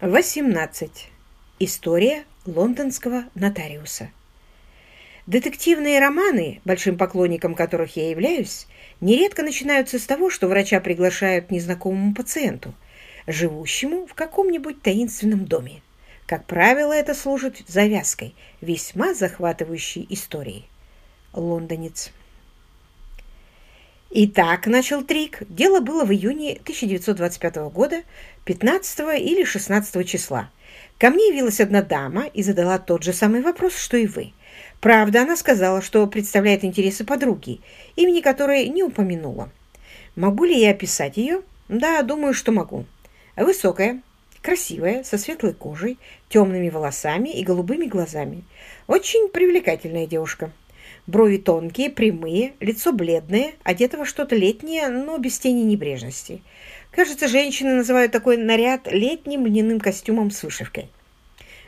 18. История лондонского нотариуса. Детективные романы, большим поклонником которых я являюсь, нередко начинаются с того, что врача приглашают к незнакомому пациенту, живущему в каком-нибудь таинственном доме. Как правило, это служит завязкой весьма захватывающей истории. Лондонец. Итак, начал Трик. Дело было в июне 1925 года, 15 или 16 числа. Ко мне явилась одна дама и задала тот же самый вопрос, что и вы. Правда, она сказала, что представляет интересы подруги, имени которой не упомянула. Могу ли я описать ее? Да, думаю, что могу. Высокая, красивая, со светлой кожей, темными волосами и голубыми глазами. Очень привлекательная девушка. Брови тонкие, прямые, лицо бледное, одето во что-то летнее, но без тени небрежности. Кажется, женщины называют такой наряд летним льняным костюмом с вышивкой.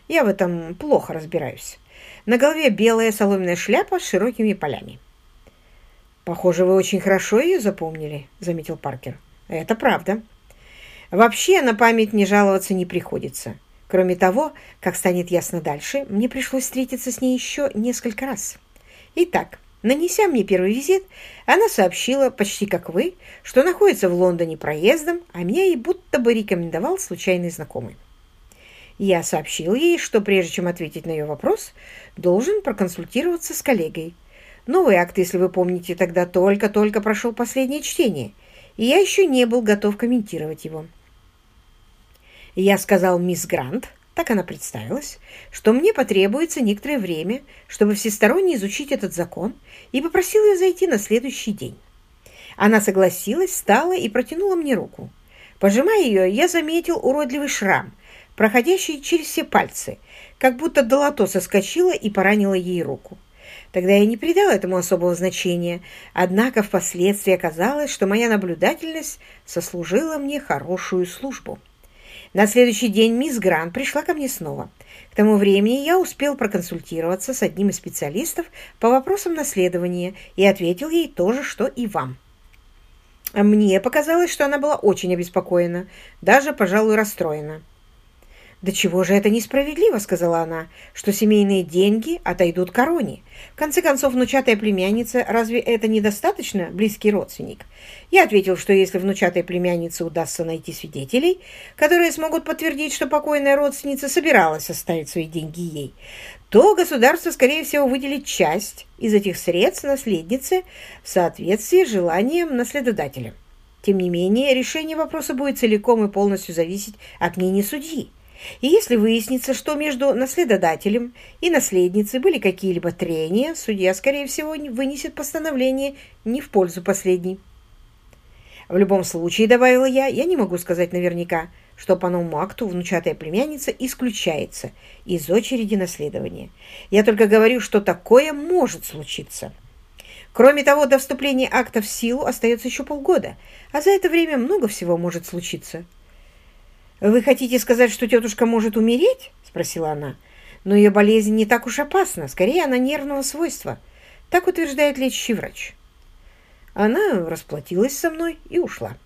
Я в этом плохо разбираюсь. На голове белая соломенная шляпа с широкими полями. «Похоже, вы очень хорошо ее запомнили», — заметил Паркер. «Это правда. Вообще на память не жаловаться не приходится. Кроме того, как станет ясно дальше, мне пришлось встретиться с ней еще несколько раз». Итак, нанеся мне первый визит, она сообщила, почти как вы, что находится в Лондоне проездом, а меня ей будто бы рекомендовал случайный знакомый. Я сообщил ей, что прежде чем ответить на ее вопрос, должен проконсультироваться с коллегой. Новый акт, если вы помните, тогда только-только прошел последнее чтение, и я еще не был готов комментировать его. Я сказал мисс Грант, так она представилась, что мне потребуется некоторое время, чтобы всесторонне изучить этот закон, и попросил ее зайти на следующий день. Она согласилась, встала и протянула мне руку. Пожимая ее, я заметил уродливый шрам, проходящий через все пальцы, как будто долото соскочило и поранило ей руку. Тогда я не придал этому особого значения, однако впоследствии оказалось, что моя наблюдательность сослужила мне хорошую службу. На следующий день мисс Грант пришла ко мне снова. К тому времени я успел проконсультироваться с одним из специалистов по вопросам наследования и ответил ей то же, что и вам. Мне показалось, что она была очень обеспокоена, даже, пожалуй, расстроена. «Да чего же это несправедливо?» — сказала она, — «что семейные деньги отойдут короне. В конце концов, внучатая племянница, разве это недостаточно близкий родственник?» Я ответил, что если внучатой племяннице удастся найти свидетелей, которые смогут подтвердить, что покойная родственница собиралась оставить свои деньги ей, то государство, скорее всего, выделит часть из этих средств наследнице в соответствии с желанием наследодателя. Тем не менее, решение вопроса будет целиком и полностью зависеть от мнения судьи. И если выяснится, что между наследодателем и наследницей были какие-либо трения, судья, скорее всего, вынесет постановление не в пользу последней. В любом случае, добавила я, я не могу сказать наверняка, что по новому акту внучатая племянница исключается из очереди наследования. Я только говорю, что такое может случиться. Кроме того, до вступления акта в силу остается еще полгода, а за это время много всего может случиться. «Вы хотите сказать, что тетушка может умереть?» – спросила она. «Но ее болезнь не так уж опасна, скорее она нервного свойства. Так утверждает лечащий врач». Она расплатилась со мной и ушла.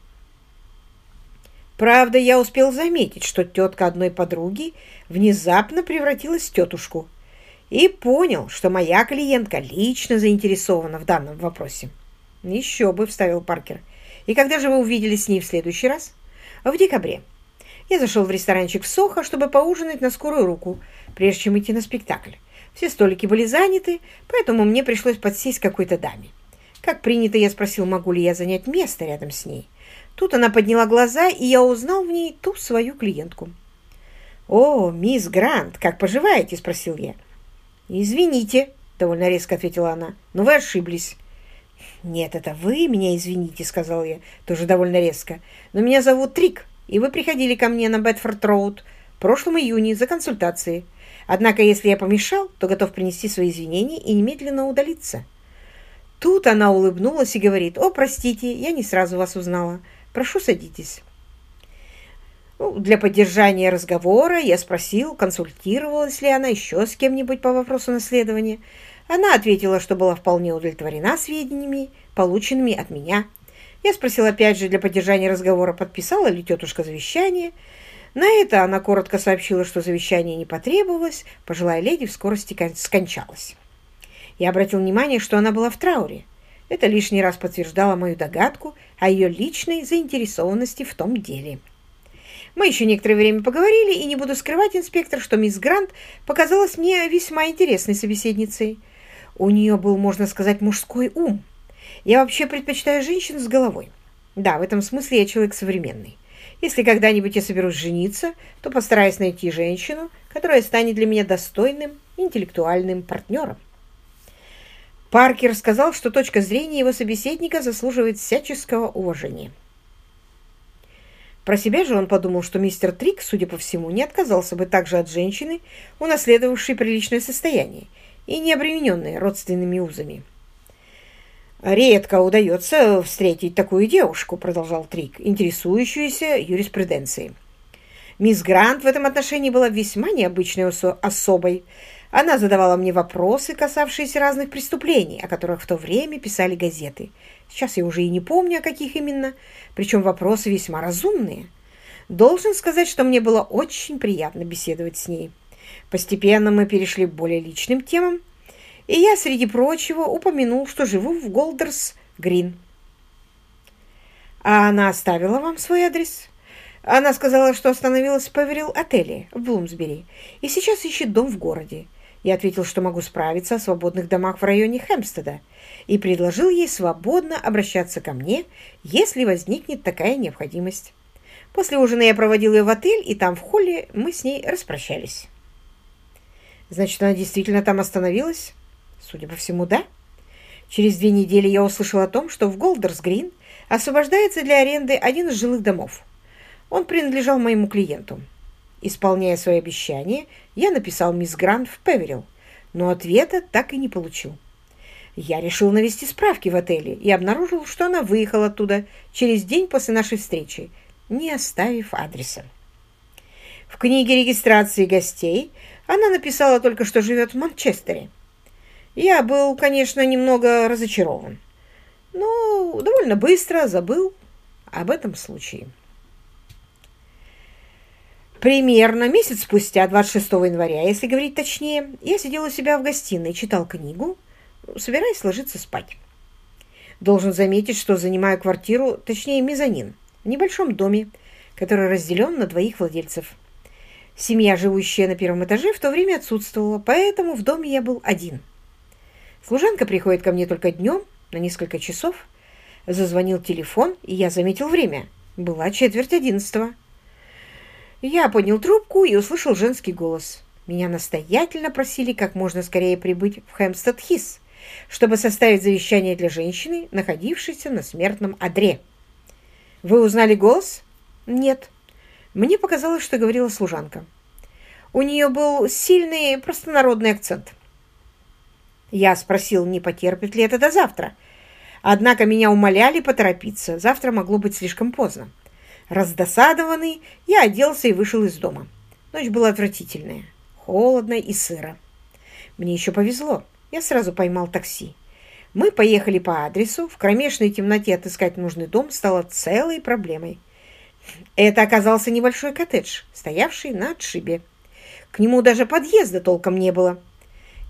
Правда, я успел заметить, что тетка одной подруги внезапно превратилась в тетушку и понял, что моя клиентка лично заинтересована в данном вопросе. «Еще бы», — вставил Паркер. «И когда же вы увиделись с ней в следующий раз?» «В декабре. Я зашел в ресторанчик в Сохо, чтобы поужинать на скорую руку, прежде чем идти на спектакль. Все столики были заняты, поэтому мне пришлось подсесть какой-то даме. Как принято, я спросил, могу ли я занять место рядом с ней. Тут она подняла глаза, и я узнал в ней ту свою клиентку. «О, мисс Грант, как поживаете?» – спросил я. «Извините», – довольно резко ответила она, – «но вы ошиблись». «Нет, это вы меня извините», – сказал я, тоже довольно резко. «Но меня зовут Трик, и вы приходили ко мне на Бетфорд-Роуд в прошлом июне за консультацией. Однако, если я помешал, то готов принести свои извинения и немедленно удалиться». Тут она улыбнулась и говорит, «О, простите, я не сразу вас узнала. Прошу, садитесь». Ну, для поддержания разговора я спросил, консультировалась ли она еще с кем-нибудь по вопросу наследования. Она ответила, что была вполне удовлетворена сведениями, полученными от меня. Я спросил опять же для поддержания разговора, подписала ли тетушка завещание. На это она коротко сообщила, что завещание не потребовалось, пожилая леди в скорости скончалась. Я обратил внимание, что она была в трауре. Это лишний раз подтверждало мою догадку о ее личной заинтересованности в том деле. Мы еще некоторое время поговорили, и не буду скрывать, инспектор, что мисс Грант показалась мне весьма интересной собеседницей. У нее был, можно сказать, мужской ум. Я вообще предпочитаю женщин с головой. Да, в этом смысле я человек современный. Если когда-нибудь я соберусь жениться, то постараюсь найти женщину, которая станет для меня достойным интеллектуальным партнером. Паркер сказал, что точка зрения его собеседника заслуживает всяческого уважения. Про себя же он подумал, что мистер Трик, судя по всему, не отказался бы также от женщины, унаследовавшей приличное состояние и не обремененной родственными узами. «Редко удается встретить такую девушку», — продолжал Трик, интересующуюся юриспруденцией. Мисс Грант в этом отношении была весьма необычной особой. Она задавала мне вопросы, касавшиеся разных преступлений, о которых в то время писали газеты. Сейчас я уже и не помню, о каких именно, причем вопросы весьма разумные. Должен сказать, что мне было очень приятно беседовать с ней. Постепенно мы перешли к более личным темам, и я, среди прочего, упомянул, что живу в Голдерс-Грин. А она оставила вам свой адрес? Она сказала, что остановилась в Певерил-отеле в Блумсбери и сейчас ищет дом в городе. Я ответил, что могу справиться о свободных домах в районе Хэмпстеда и предложил ей свободно обращаться ко мне, если возникнет такая необходимость. После ужина я проводил ее в отель, и там в холле мы с ней распрощались. Значит, она действительно там остановилась? Судя по всему, да. Через две недели я услышал о том, что в Голдерс-Грин освобождается для аренды один из жилых домов. Он принадлежал моему клиенту. Исполняя свои обещания, я написал мисс Грант в Певерил, но ответа так и не получил. Я решил навести справки в отеле и обнаружил, что она выехала оттуда через день после нашей встречи, не оставив адреса. В книге регистрации гостей она написала только, что живет в Манчестере. Я был, конечно, немного разочарован, но довольно быстро забыл об этом случае. Примерно месяц спустя, 26 января, если говорить точнее, я сидел у себя в гостиной, читал книгу, собираясь ложиться спать. Должен заметить, что занимаю квартиру, точнее мезонин, в небольшом доме, который разделен на двоих владельцев. Семья, живущая на первом этаже, в то время отсутствовала, поэтому в доме я был один – Служанка приходит ко мне только днем, на несколько часов. Зазвонил телефон, и я заметил время. Была четверть одиннадцатого. Я поднял трубку и услышал женский голос. Меня настоятельно просили как можно скорее прибыть в Хэмстед-Хисс, чтобы составить завещание для женщины, находившейся на смертном одре. «Вы узнали голос?» «Нет». Мне показалось, что говорила служанка. У нее был сильный простонародный акцент. Я спросил, не потерпит ли это до завтра. Однако меня умоляли поторопиться. Завтра могло быть слишком поздно. Раздосадованный, я оделся и вышел из дома. Ночь была отвратительная, холодная и сыро. Мне еще повезло. Я сразу поймал такси. Мы поехали по адресу. В кромешной темноте отыскать нужный дом стало целой проблемой. Это оказался небольшой коттедж, стоявший на отшибе. К нему даже подъезда толком не было.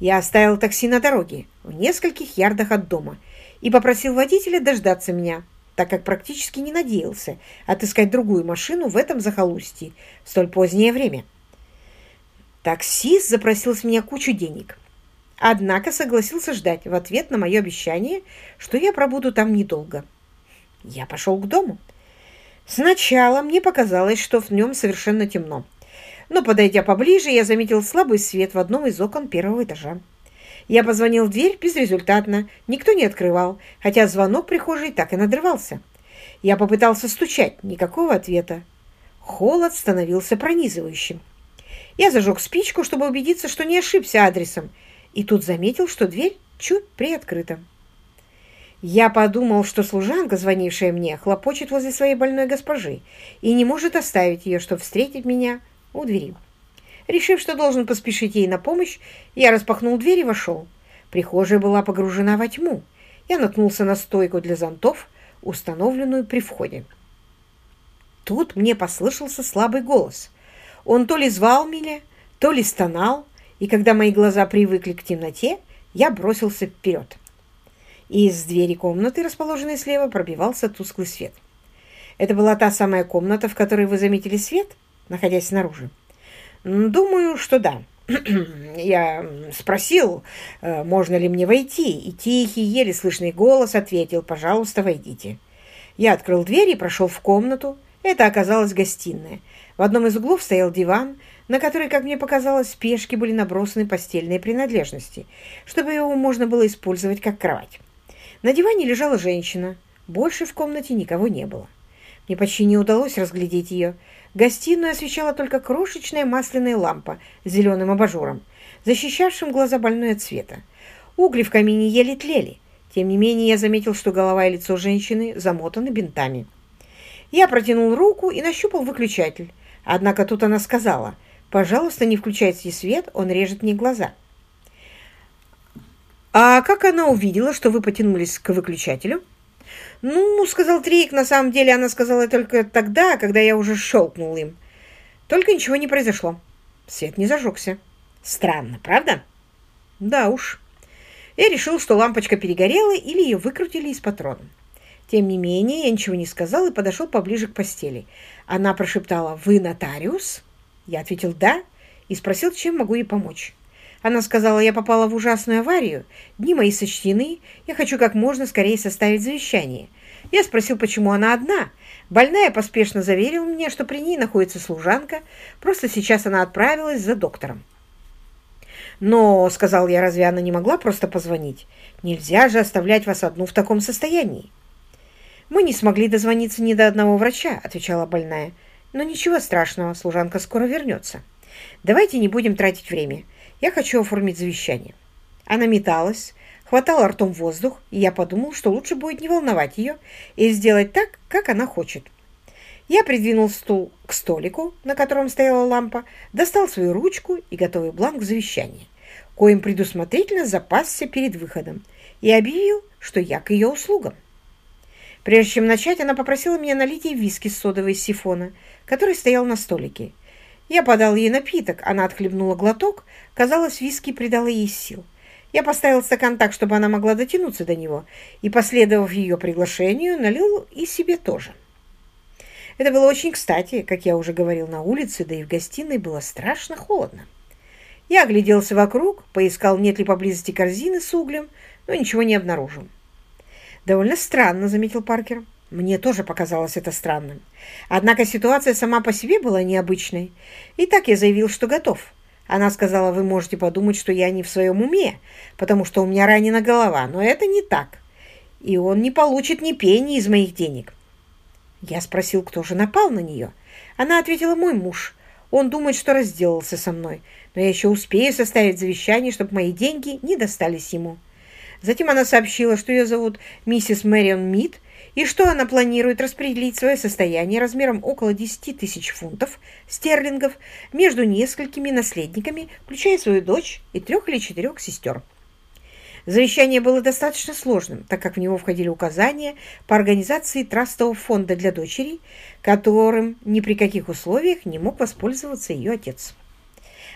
Я оставил такси на дороге, в нескольких ярдах от дома, и попросил водителя дождаться меня, так как практически не надеялся отыскать другую машину в этом захолустье в столь позднее время. Таксист запросил с меня кучу денег, однако согласился ждать в ответ на мое обещание, что я пробуду там недолго. Я пошел к дому. Сначала мне показалось, что в нем совершенно темно но, подойдя поближе, я заметил слабый свет в одном из окон первого этажа. Я позвонил в дверь безрезультатно, никто не открывал, хотя звонок прихожей так и надрывался. Я попытался стучать, никакого ответа. Холод становился пронизывающим. Я зажег спичку, чтобы убедиться, что не ошибся адресом, и тут заметил, что дверь чуть приоткрыта. Я подумал, что служанка, звонившая мне, хлопочет возле своей больной госпожи и не может оставить ее, чтобы встретить меня у двери. Решив, что должен поспешить ей на помощь, я распахнул дверь и вошел. Прихожая была погружена во тьму. Я наткнулся на стойку для зонтов, установленную при входе. Тут мне послышался слабый голос. Он то ли звал меня, то ли стонал, и когда мои глаза привыкли к темноте, я бросился вперед. Из двери комнаты, расположенной слева, пробивался тусклый свет. Это была та самая комната, в которой вы заметили свет, находясь снаружи? Думаю, что да. Я спросил, э, можно ли мне войти, и тихий, еле слышный голос ответил, пожалуйста, войдите. Я открыл дверь и прошел в комнату. Это оказалась гостиная. В одном из углов стоял диван, на который, как мне показалось, в спешке были набросаны постельные принадлежности, чтобы его можно было использовать как кровать. На диване лежала женщина. Больше в комнате никого не было. Мне почти не удалось разглядеть ее. Гостиную освещала только крошечная масляная лампа с зеленым абажуром, защищавшим глаза больной от света. Угли в камине еле тлели. Тем не менее, я заметил, что голова и лицо женщины замотаны бинтами. Я протянул руку и нащупал выключатель. Однако тут она сказала, «Пожалуйста, не включайте свет, он режет мне глаза». «А как она увидела, что вы потянулись к выключателю?» «Ну, — сказал Трик, — на самом деле она сказала только тогда, когда я уже щелкнул им. Только ничего не произошло. Свет не зажегся. Странно, правда?» «Да уж». Я решил, что лампочка перегорела или ее выкрутили из патрона. Тем не менее, я ничего не сказал и подошел поближе к постели. Она прошептала «Вы нотариус?» Я ответил «Да» и спросил, чем могу ей помочь. Она сказала, я попала в ужасную аварию, дни мои сочтены, я хочу как можно скорее составить завещание. Я спросил, почему она одна. Больная поспешно заверила мне, что при ней находится служанка, просто сейчас она отправилась за доктором. «Но, — сказал я, — разве она не могла просто позвонить? Нельзя же оставлять вас одну в таком состоянии». «Мы не смогли дозвониться ни до одного врача», — отвечала больная. «Но ничего страшного, служанка скоро вернется. Давайте не будем тратить время. Я хочу оформить завещание. Она металась, хватала ртом воздух, и я подумал, что лучше будет не волновать ее и сделать так, как она хочет. Я придвинул стул к столику, на котором стояла лампа, достал свою ручку и готовый бланк завещания, коим предусмотрительно запасся перед выходом, и объявил, что я к ее услугам. Прежде чем начать, она попросила меня налить ей виски с содовой сифона, который стоял на столике, я подал ей напиток, она отхлебнула глоток. Казалось, виски придало ей сил. Я поставил стакан так, чтобы она могла дотянуться до него, и, последовав ее приглашению, налил и себе тоже. Это было очень кстати, как я уже говорил на улице, да и в гостиной было страшно холодно. Я огляделся вокруг, поискал, нет ли поблизости корзины с углем, но ничего не обнаружил. «Довольно странно», — заметил Паркер. Мне тоже показалось это странным. Однако ситуация сама по себе была необычной. И так я заявил, что готов. Она сказала, вы можете подумать, что я не в своем уме, потому что у меня ранена голова, но это не так. И он не получит ни пени из моих денег. Я спросил, кто же напал на нее. Она ответила, мой муж. Он думает, что разделался со мной, но я еще успею составить завещание, чтобы мои деньги не достались ему. Затем она сообщила, что ее зовут миссис Мэрион Мид, и что она планирует распределить свое состояние размером около 10 тысяч фунтов стерлингов между несколькими наследниками, включая свою дочь и трех или четырех сестер. Завещание было достаточно сложным, так как в него входили указания по организации трастового фонда для дочери, которым ни при каких условиях не мог воспользоваться ее отец.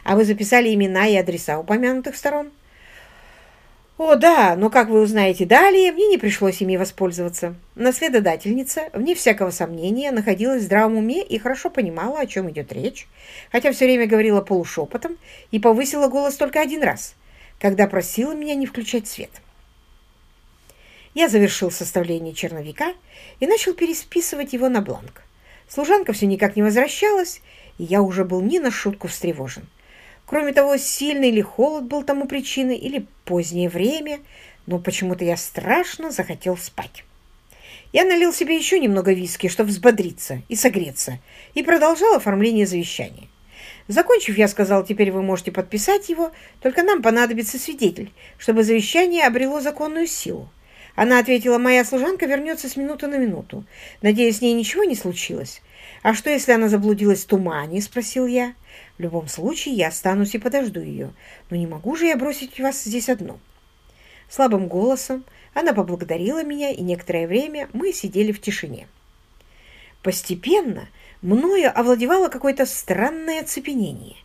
А вы записали имена и адреса упомянутых сторон? О, да, но, как вы узнаете далее, мне не пришлось ими воспользоваться. Наследодательница, вне всякого сомнения, находилась в здравом уме и хорошо понимала, о чем идет речь, хотя все время говорила полушепотом и повысила голос только один раз, когда просила меня не включать свет. Я завершил составление черновика и начал пересписывать его на бланк. Служанка все никак не возвращалась, и я уже был не на шутку встревожен. Кроме того, сильный ли холод был тому причиной, или позднее время, но почему-то я страшно захотел спать. Я налил себе еще немного виски, чтобы взбодриться и согреться, и продолжал оформление завещания. Закончив, я сказал, теперь вы можете подписать его, только нам понадобится свидетель, чтобы завещание обрело законную силу. Она ответила, моя служанка вернется с минуты на минуту. Надеюсь, с ней ничего не случилось. А что, если она заблудилась в тумане? Спросил я. В любом случае, я останусь и подожду ее. Но не могу же я бросить вас здесь одну. Слабым голосом она поблагодарила меня, и некоторое время мы сидели в тишине. Постепенно Мною овладевало какое-то странное оцепенение.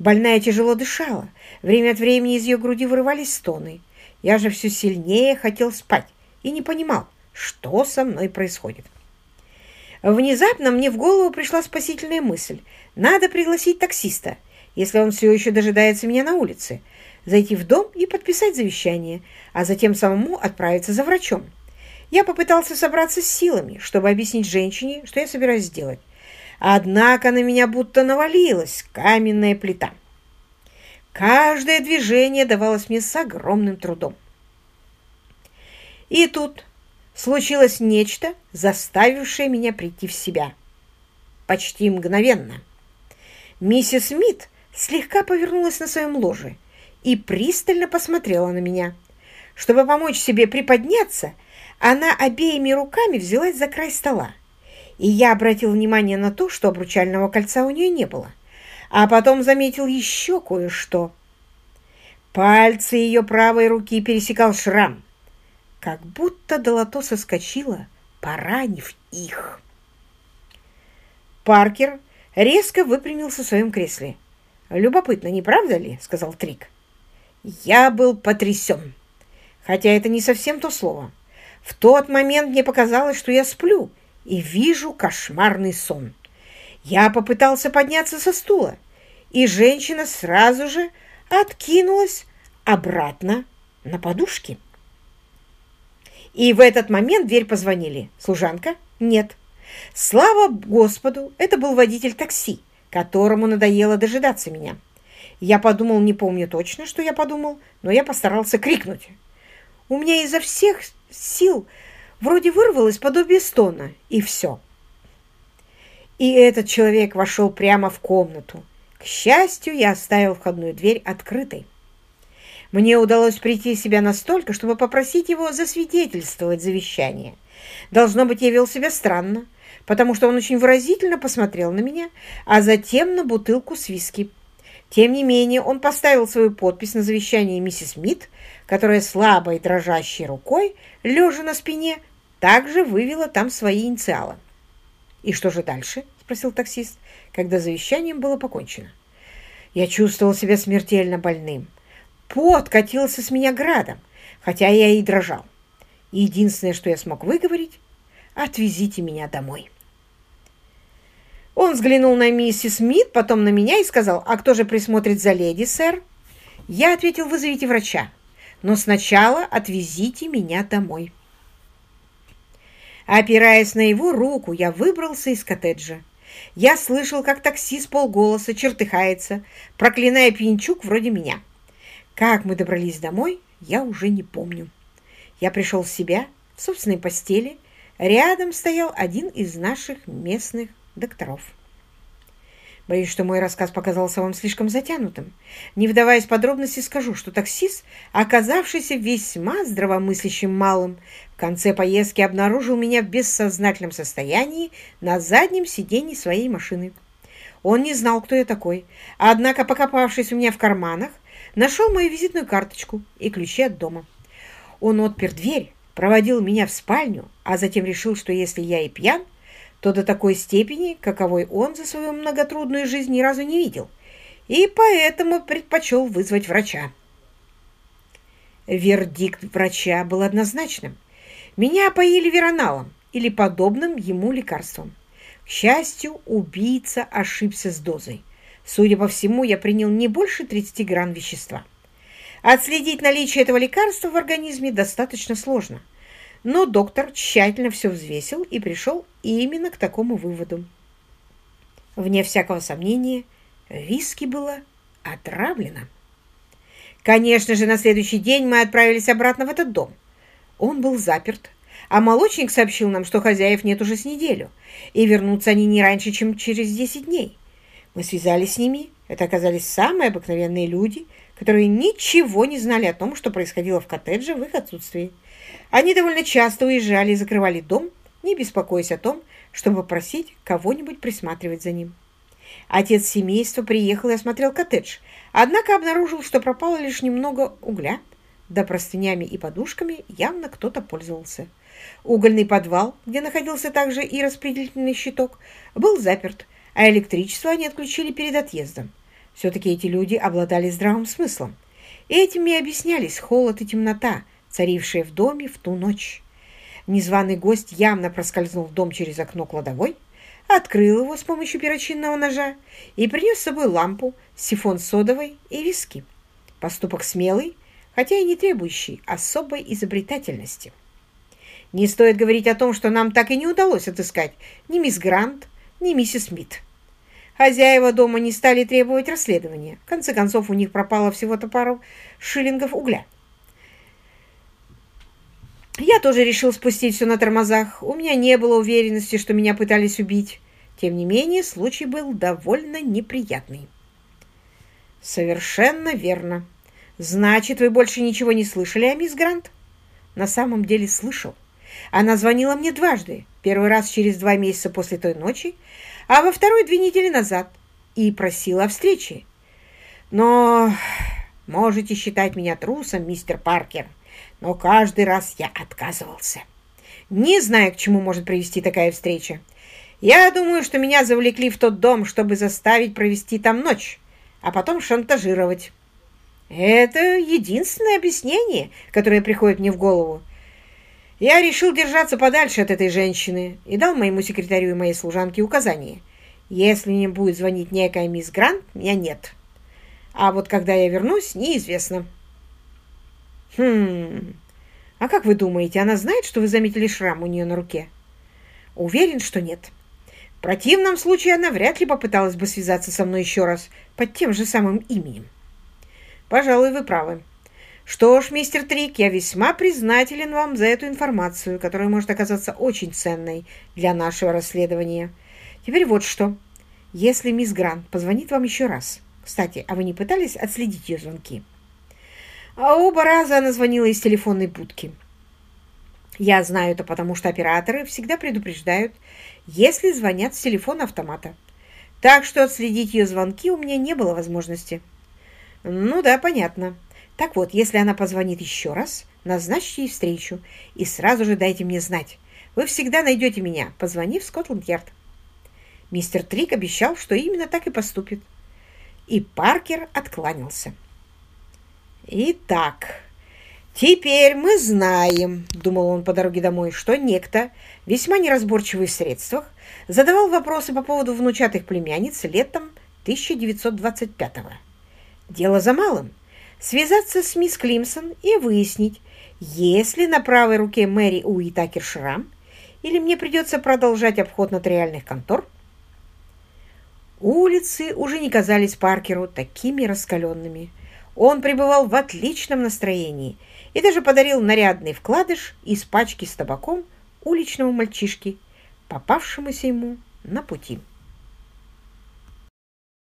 Больная тяжело дышала. Время от времени из ее груди вырывались стоны. Я же все сильнее хотел спать и не понимал, что со мной происходит. Внезапно мне в голову пришла спасительная мысль. Надо пригласить таксиста, если он все еще дожидается меня на улице, зайти в дом и подписать завещание, а затем самому отправиться за врачом. Я попытался собраться с силами, чтобы объяснить женщине, что я собираюсь сделать. Однако на меня будто навалилась каменная плита. Каждое движение давалось мне с огромным трудом. И тут случилось нечто, заставившее меня прийти в себя. Почти мгновенно. Миссис Смит слегка повернулась на своем ложе и пристально посмотрела на меня. Чтобы помочь себе приподняться, она обеими руками взялась за край стола. И я обратил внимание на то, что обручального кольца у нее не было. А потом заметил еще кое-что. Пальцы ее правой руки пересекал шрам, как будто долото соскочило, поранив их. Паркер резко выпрямился в своем кресле. «Любопытно, не правда ли?» — сказал Трик. Я был потрясен, хотя это не совсем то слово. В тот момент мне показалось, что я сплю и вижу кошмарный сон. Я попытался подняться со стула, и женщина сразу же откинулась обратно на подушки. И в этот момент дверь позвонили. Служанка? Нет. Слава Господу, это был водитель такси, которому надоело дожидаться меня. Я подумал, не помню точно, что я подумал, но я постарался крикнуть. У меня изо всех сил вроде вырвалось подобие стона, и все. И этот человек вошел прямо в комнату. К счастью, я оставил входную дверь открытой. Мне удалось прийти в себя настолько, чтобы попросить его засвидетельствовать завещание. Должно быть, я вел себя странно, потому что он очень выразительно посмотрел на меня, а затем на бутылку с виски. Тем не менее, он поставил свою подпись на завещание миссис Смит, которая слабой дрожащей рукой, лежа на спине, также вывела там свои инициалы. «И что же дальше?» – спросил таксист, когда завещанием было покончено. Я чувствовал себя смертельно больным. Пот катился с меня градом, хотя я и дрожал. Единственное, что я смог выговорить — «Отвезите меня домой». Он взглянул на миссис Смит, потом на меня и сказал, «А кто же присмотрит за леди, сэр?» Я ответил, «Вызовите врача, но сначала отвезите меня домой». Опираясь на его руку, я выбрался из коттеджа. Я слышал, как таксист полголоса чертыхается, проклиная пьянчук вроде меня. Как мы добрались домой, я уже не помню. Я пришел в себя в собственной постели. Рядом стоял один из наших местных докторов. Боюсь, что мой рассказ показался вам слишком затянутым. Не вдаваясь в подробности, скажу, что таксист, оказавшийся весьма здравомыслящим малым, в конце поездки обнаружил меня в бессознательном состоянии на заднем сиденье своей машины. Он не знал, кто я такой, однако, покопавшись у меня в карманах, нашел мою визитную карточку и ключи от дома. Он отпер дверь, проводил меня в спальню, а затем решил, что если я и пьян, то до такой степени, каковой он за свою многотрудную жизнь ни разу не видел, и поэтому предпочел вызвать врача. Вердикт врача был однозначным. Меня опоили вероналом или подобным ему лекарством. К счастью, убийца ошибся с дозой. Судя по всему, я принял не больше 30 грамм вещества. Отследить наличие этого лекарства в организме достаточно сложно. Но доктор тщательно все взвесил и пришел именно к такому выводу. Вне всякого сомнения, виски было отравлено. Конечно же, на следующий день мы отправились обратно в этот дом. Он был заперт, а молочник сообщил нам, что хозяев нет уже с неделю, и вернутся они не раньше, чем через 10 дней. Мы связались с ними. Это оказались самые обыкновенные люди, которые ничего не знали о том, что происходило в коттедже в их отсутствии. Они довольно часто уезжали и закрывали дом, не беспокоясь о том, чтобы просить кого-нибудь присматривать за ним. Отец семейства приехал и осмотрел коттедж, однако обнаружил, что пропало лишь немного угля, да простынями и подушками явно кто-то пользовался. Угольный подвал, где находился также и распределительный щиток, был заперт, а электричество они отключили перед отъездом. Все-таки эти люди обладали здравым смыслом. Этим и объяснялись холод и темнота, царившие в доме в ту ночь. Незваный гость явно проскользнул в дом через окно кладовой, открыл его с помощью перочинного ножа и принес с собой лампу, сифон содовой и виски. Поступок смелый, хотя и не требующий особой изобретательности. Не стоит говорить о том, что нам так и не удалось отыскать ни мисс Грант, ни миссис Смит. Хозяева дома не стали требовать расследования. В конце концов, у них пропало всего-то пару шиллингов угля. Я тоже решил спустить все на тормозах. У меня не было уверенности, что меня пытались убить. Тем не менее, случай был довольно неприятный. Совершенно верно. Значит, вы больше ничего не слышали о мисс Грант? На самом деле слышал. Она звонила мне дважды. Первый раз через два месяца после той ночи, а во второй две недели назад. И просила о встрече. Но можете считать меня трусом, мистер Паркер но каждый раз я отказывался. Не знаю, к чему может привести такая встреча. Я думаю, что меня завлекли в тот дом, чтобы заставить провести там ночь, а потом шантажировать. Это единственное объяснение, которое приходит мне в голову. Я решил держаться подальше от этой женщины и дал моему секретарю и моей служанке указание. Если мне будет звонить некая мисс Грант, меня нет. А вот когда я вернусь, неизвестно. Хм. А как вы думаете, она знает, что вы заметили шрам у нее на руке? Уверен, что нет. В противном случае она вряд ли попыталась бы связаться со мной еще раз под тем же самым именем. Пожалуй, вы правы. Что ж, мистер Трик, я весьма признателен вам за эту информацию, которая может оказаться очень ценной для нашего расследования. Теперь вот что. Если мисс Грант позвонит вам еще раз... Кстати, а вы не пытались отследить ее звонки? А оба раза она звонила из телефонной будки. Я знаю это потому, что операторы всегда предупреждают, если звонят с телефона автомата. Так что отследить ее звонки у меня не было возможности. Ну да, понятно. Так вот, если она позвонит еще раз, назначьте ей встречу и сразу же дайте мне знать. Вы всегда найдете меня, позвонив в Скотланд-Ярд. Мистер Трик обещал, что именно так и поступит. И Паркер откланялся. «Итак, теперь мы знаем, — думал он по дороге домой, — что некто, весьма неразборчивый в средствах, задавал вопросы по поводу внучатых племянниц летом 1925-го. Дело за малым — связаться с мисс Климсон и выяснить, есть ли на правой руке Мэри Уитакер шрам, или мне придется продолжать обход нотариальных контор. Улицы уже не казались Паркеру такими раскаленными — он пребывал в отличном настроении и даже подарил нарядный вкладыш из пачки с табаком уличному мальчишке, попавшемуся ему на пути.